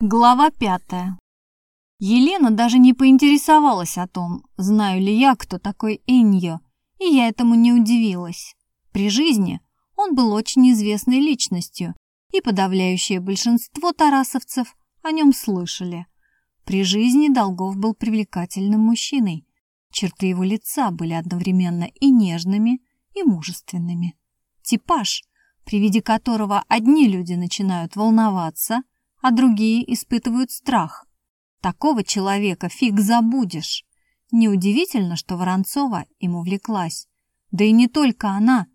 Глава пятая. Елена даже не поинтересовалась о том, знаю ли я, кто такой Эньо, и я этому не удивилась. При жизни он был очень известной личностью, и подавляющее большинство тарасовцев о нем слышали. При жизни Долгов был привлекательным мужчиной. Черты его лица были одновременно и нежными, и мужественными. Типаж, при виде которого одни люди начинают волноваться – а другие испытывают страх. Такого человека фиг забудешь. Неудивительно, что Воронцова им увлеклась. Да и не только она.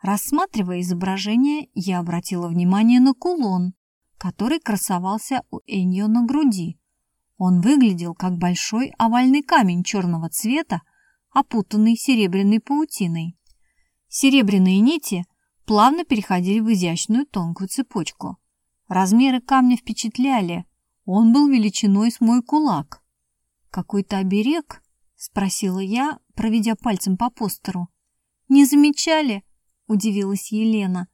Рассматривая изображение, я обратила внимание на кулон, который красовался у Эньо на груди. Он выглядел как большой овальный камень черного цвета, опутанный серебряной паутиной. Серебряные нити плавно переходили в изящную тонкую цепочку. Размеры камня впечатляли. Он был величиной с мой кулак. «Какой-то оберег?» — спросила я, проведя пальцем по постеру. «Не замечали?» — удивилась Елена.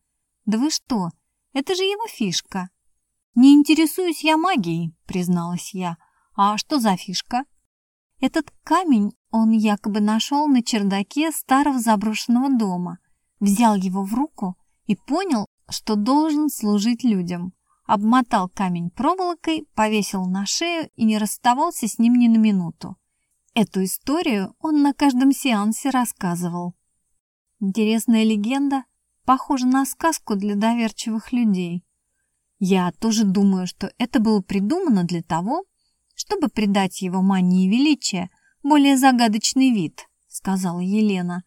«Да вы что? Это же его фишка». «Не интересуюсь я магией», — призналась я. «А что за фишка?» «Этот камень он якобы нашел на чердаке старого заброшенного дома, взял его в руку и понял, что должен служить людям обмотал камень проволокой, повесил на шею и не расставался с ним ни на минуту. Эту историю он на каждом сеансе рассказывал. Интересная легенда, похожа на сказку для доверчивых людей. Я тоже думаю, что это было придумано для того, чтобы придать его мании величия более загадочный вид, сказала Елена.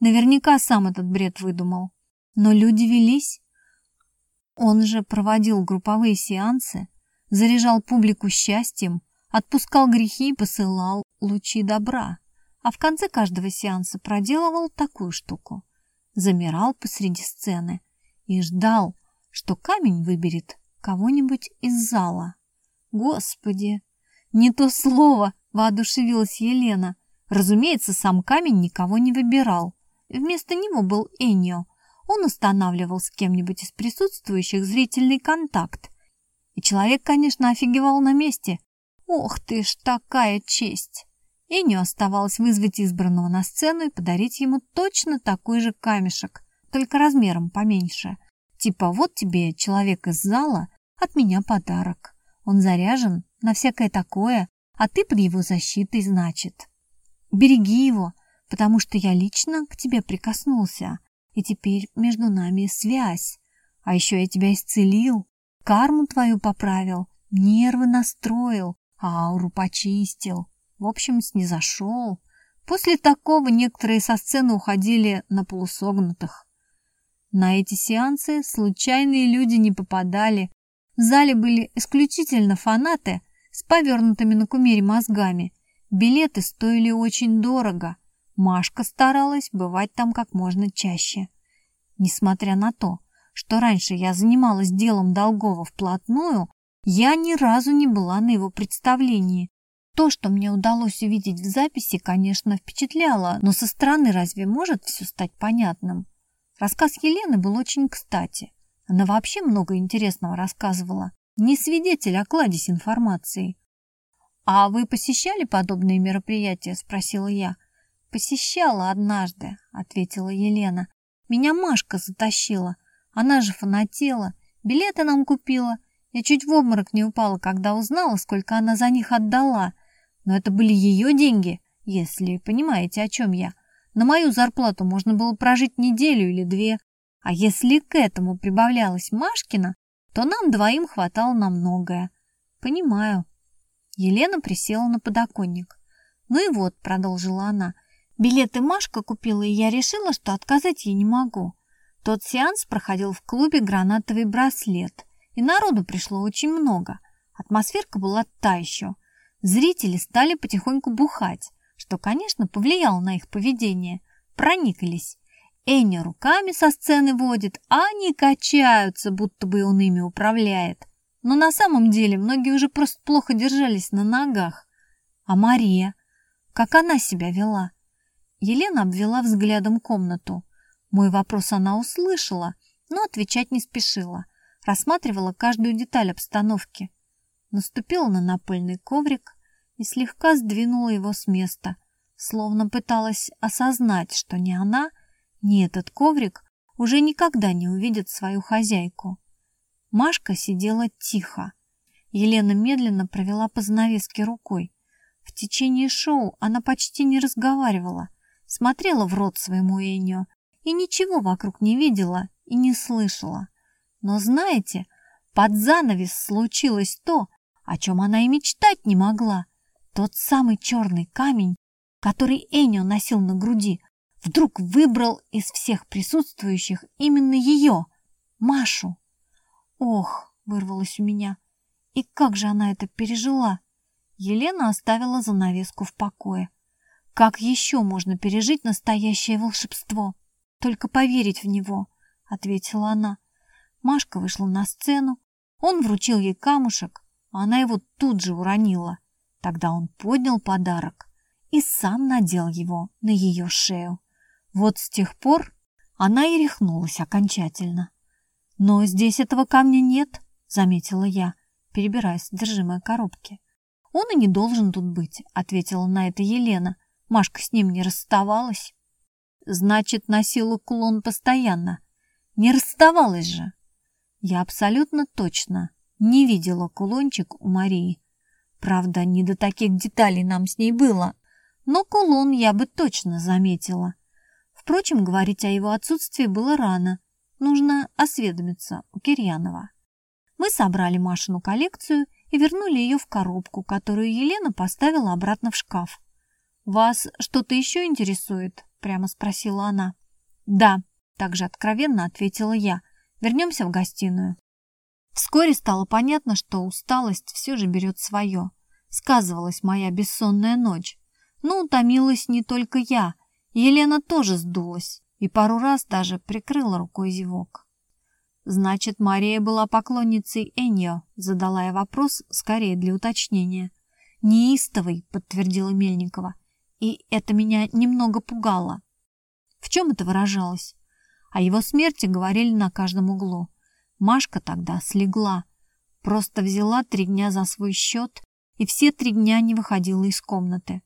Наверняка сам этот бред выдумал. Но люди велись, он же проводил групповые сеансы, заряжал публику счастьем, отпускал грехи и посылал лучи добра. А в конце каждого сеанса проделывал такую штуку. Замирал посреди сцены и ждал, что камень выберет кого-нибудь из зала. Господи, не то слово, воодушевилась Елена. Разумеется, сам камень никого не выбирал. Вместо него был Эньо, он устанавливал с кем-нибудь из присутствующих зрительный контакт. И человек, конечно, офигевал на месте. Ох ты ж, такая честь! И не оставалось вызвать избранного на сцену и подарить ему точно такой же камешек, только размером поменьше. Типа вот тебе, человек из зала, от меня подарок. Он заряжен на всякое такое, а ты под его защитой, значит. Береги его, потому что я лично к тебе прикоснулся, и теперь между нами связь. А еще я тебя исцелил, карму твою поправил, нервы настроил, ауру почистил. В общем, снизошел. После такого некоторые со сцены уходили на полусогнутых. На эти сеансы случайные люди не попадали. В зале были исключительно фанаты с повернутыми на кумире мозгами. Билеты стоили очень дорого – Машка старалась бывать там как можно чаще. Несмотря на то, что раньше я занималась делом Долгова вплотную, я ни разу не была на его представлении. То, что мне удалось увидеть в записи, конечно, впечатляло, но со стороны разве может все стать понятным? Рассказ Елены был очень кстати. Она вообще много интересного рассказывала. Не свидетель, а кладезь информации. «А вы посещали подобные мероприятия?» – спросила я. «Посещала однажды», — ответила Елена. «Меня Машка затащила. Она же фанатела. Билеты нам купила. Я чуть в обморок не упала, когда узнала, сколько она за них отдала. Но это были ее деньги, если понимаете, о чем я. На мою зарплату можно было прожить неделю или две. А если к этому прибавлялась Машкина, то нам двоим хватало на многое. Понимаю. Елена присела на подоконник. Ну и вот, продолжила она, — Билеты Машка купила, и я решила, что отказать ей не могу. Тот сеанс проходил в клубе «Гранатовый браслет», и народу пришло очень много. Атмосферка была та еще. Зрители стали потихоньку бухать, что, конечно, повлияло на их поведение. Проникались. Эня руками со сцены водит, а они качаются, будто бы он ими управляет. Но на самом деле многие уже просто плохо держались на ногах. А Мария? Как она себя вела? Елена обвела взглядом комнату. Мой вопрос она услышала, но отвечать не спешила. Рассматривала каждую деталь обстановки. наступила на напольный коврик и слегка сдвинула его с места, словно пыталась осознать, что ни она, ни этот коврик уже никогда не увидят свою хозяйку. Машка сидела тихо. Елена медленно провела по занавеске рукой. В течение шоу она почти не разговаривала, смотрела в рот своему Энио и ничего вокруг не видела и не слышала. Но знаете, под занавес случилось то, о чем она и мечтать не могла. Тот самый черный камень, который Энио носил на груди, вдруг выбрал из всех присутствующих именно ее, Машу. «Ох!» — вырвалось у меня. «И как же она это пережила?» Елена оставила занавеску в покое. «Как еще можно пережить настоящее волшебство? Только поверить в него», — ответила она. Машка вышла на сцену, он вручил ей камушек, а она его тут же уронила. Тогда он поднял подарок и сам надел его на ее шею. Вот с тех пор она и рехнулась окончательно. «Но здесь этого камня нет», — заметила я, перебирая содержимое коробки. «Он и не должен тут быть», — ответила на это Елена. Машка с ним не расставалась. «Значит, носила кулон постоянно. Не расставалась же». Я абсолютно точно не видела кулончик у Марии. Правда, не до таких деталей нам с ней было, но кулон я бы точно заметила. Впрочем, говорить о его отсутствии было рано. Нужно осведомиться у Кирьянова. Мы собрали Машину коллекцию и вернули ее в коробку, которую Елена поставила обратно в шкаф. «Вас что-то еще интересует?» – прямо спросила она. «Да», – также откровенно ответила я. «Вернемся в гостиную». Вскоре стало понятно, что усталость все же берет свое. Сказывалась моя бессонная ночь. Но утомилась не только я. Елена тоже сдулась и пару раз даже прикрыла рукой зевок. «Значит, Мария была поклонницей Эньо», — задала я вопрос, скорее для уточнения. «Неистовый», — подтвердила Мельникова, и это меня немного пугало. В чем это выражалось? О его смерти говорили на каждом углу. Машка тогда слегла, просто взяла три дня за свой счет и все три дня не выходила из комнаты.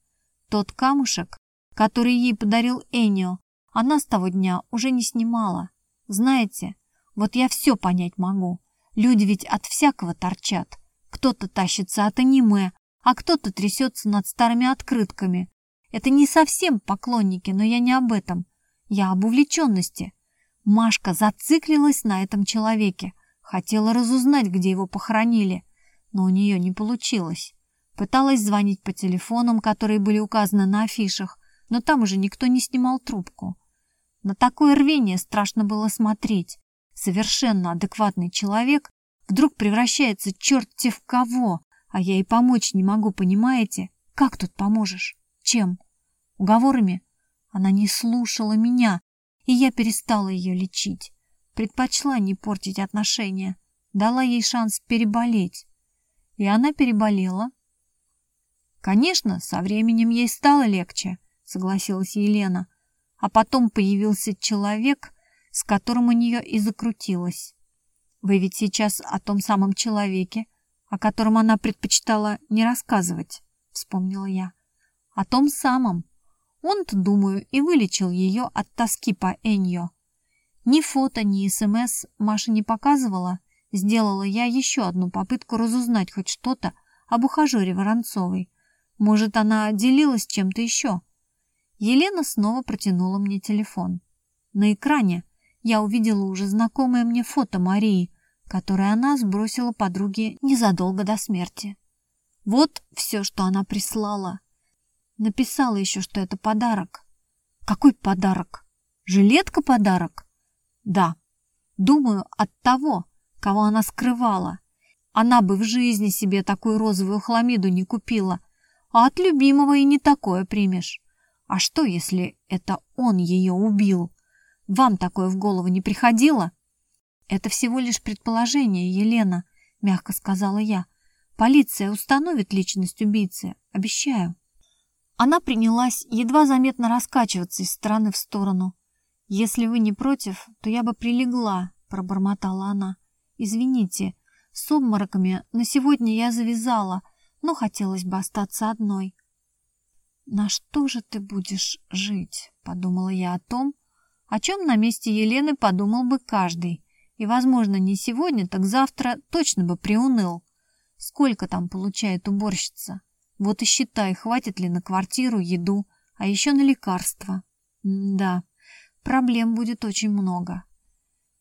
Тот камушек, который ей подарил Энио, она с того дня уже не снимала. Знаете, вот я все понять могу. Люди ведь от всякого торчат. Кто-то тащится от аниме, а кто-то трясется над старыми открытками. Это не совсем поклонники, но я не об этом. Я об увлеченности. Машка зациклилась на этом человеке. Хотела разузнать, где его похоронили, но у нее не получилось. Пыталась звонить по телефонам, которые были указаны на афишах, но там уже никто не снимал трубку. На такое рвение страшно было смотреть. Совершенно адекватный человек вдруг превращается черт-те в кого, а я и помочь не могу, понимаете? Как тут поможешь? Чем? Уговорами? Она не слушала меня, и я перестала ее лечить. Предпочла не портить отношения, дала ей шанс переболеть. И она переболела. Конечно, со временем ей стало легче, согласилась Елена а потом появился человек, с которым у нее и закрутилось. Вы ведь сейчас о том самом человеке, о котором она предпочитала не рассказывать, вспомнила я. О том самом. Он-то, думаю, и вылечил ее от тоски по Эньо. Ни фото, ни СМС Маша не показывала. Сделала я еще одну попытку разузнать хоть что-то об ухажере Воронцовой. Может, она делилась чем-то еще. Елена снова протянула мне телефон. На экране я увидела уже знакомое мне фото Марии, которое она сбросила подруге незадолго до смерти. Вот все, что она прислала. Написала еще, что это подарок. Какой подарок? Жилетка подарок? Да. Думаю, от того, кого она скрывала. Она бы в жизни себе такую розовую хламиду не купила, а от любимого и не такое примешь. А что, если это он ее убил? Вам такое в голову не приходило? Это всего лишь предположение, Елена, мягко сказала я. Полиция установит личность убийцы, обещаю. Она принялась едва заметно раскачиваться из стороны в сторону. «Если вы не против, то я бы прилегла», — пробормотала она. «Извините, С обмороками на сегодня я завязала, но хотелось бы остаться одной. «На что же ты будешь жить?» — подумала я о том, о чем на месте Елены подумал бы каждый, и, возможно, не сегодня, так завтра точно бы приуныл. Сколько там получает уборщица? Вот и считай, хватит ли на квартиру, еду, а еще на лекарства. М да, проблем будет очень много.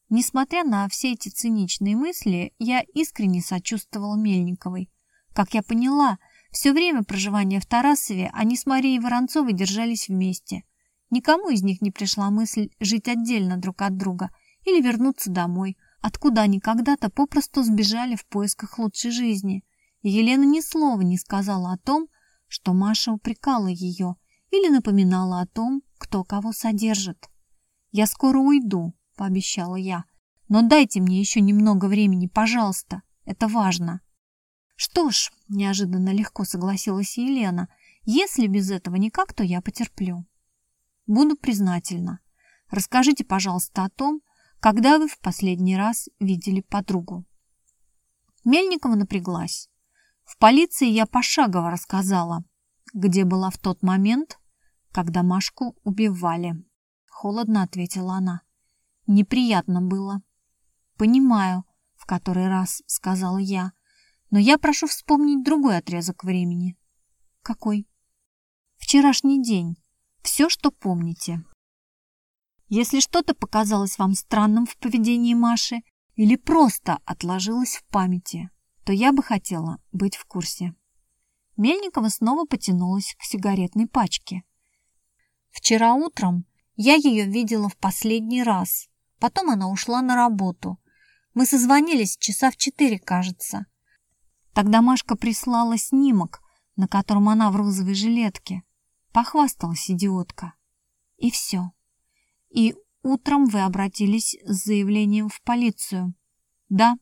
Несмотря на все эти циничные мысли, я искренне сочувствовала Мельниковой. Как я поняла, все время проживания в Тарасове они с Марией Воронцовой держались вместе. Никому из них не пришла мысль жить отдельно друг от друга или вернуться домой, откуда они когда-то попросту сбежали в поисках лучшей жизни. Елена ни слова не сказала о том, что Маша упрекала ее или напоминала о том, кто кого содержит. «Я скоро уйду», — пообещала я, — «но дайте мне еще немного времени, пожалуйста, это важно». «Что ж», — неожиданно легко согласилась Елена, «если без этого никак, то я потерплю». «Буду признательна. Расскажите, пожалуйста, о том, когда вы в последний раз видели подругу». Мельникова напряглась. В полиции я пошагово рассказала, где была в тот момент, когда Машку убивали. Холодно ответила она. Неприятно было. Понимаю, в который раз сказала я. Но я прошу вспомнить другой отрезок времени. Какой? Вчерашний день. Все, что помните. Если что-то показалось вам странным в поведении Маши или просто отложилось в памяти, то я бы хотела быть в курсе. Мельникова снова потянулась к сигаретной пачке. Вчера утром я ее видела в последний раз. Потом она ушла на работу. Мы созвонились часа в четыре, кажется. Тогда Машка прислала снимок, на котором она в розовой жилетке. Похвасталась идиотка. И все. И утром вы обратились с заявлением в полицию. Да,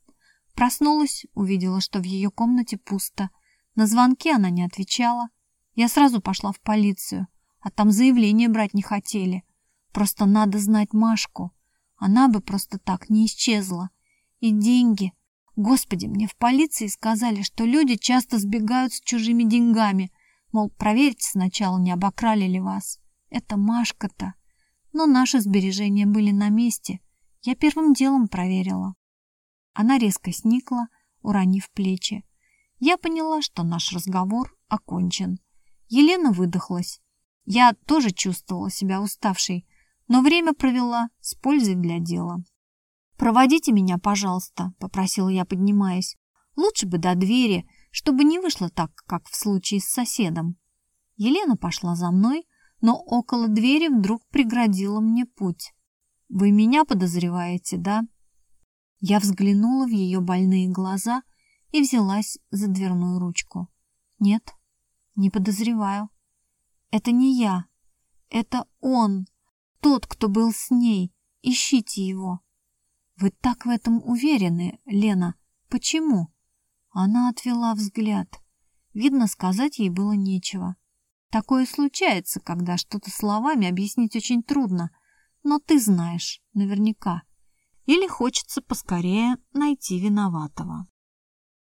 проснулась, увидела, что в ее комнате пусто. На звонки она не отвечала. Я сразу пошла в полицию, а там заявление брать не хотели. Просто надо знать Машку. Она бы просто так не исчезла. И деньги, Господи, мне в полиции сказали, что люди часто сбегают с чужими деньгами. Мол, проверьте сначала, не обокрали ли вас. Это Машка-то. Но наши сбережения были на месте. Я первым делом проверила. Она резко сникла, уронив плечи. Я поняла, что наш разговор окончен. Елена выдохлась. Я тоже чувствовала себя уставшей, но время провела с пользой для дела. «Проводите меня, пожалуйста», — попросила я, поднимаясь. «Лучше бы до двери, чтобы не вышло так, как в случае с соседом». Елена пошла за мной, но около двери вдруг преградила мне путь. «Вы меня подозреваете, да?» Я взглянула в ее больные глаза и взялась за дверную ручку. «Нет, не подозреваю. Это не я. Это он, тот, кто был с ней. Ищите его». «Вы так в этом уверены, Лена? Почему?» Она отвела взгляд. Видно, сказать ей было нечего. Такое случается, когда что-то словами объяснить очень трудно, но ты знаешь, наверняка. Или хочется поскорее найти виноватого.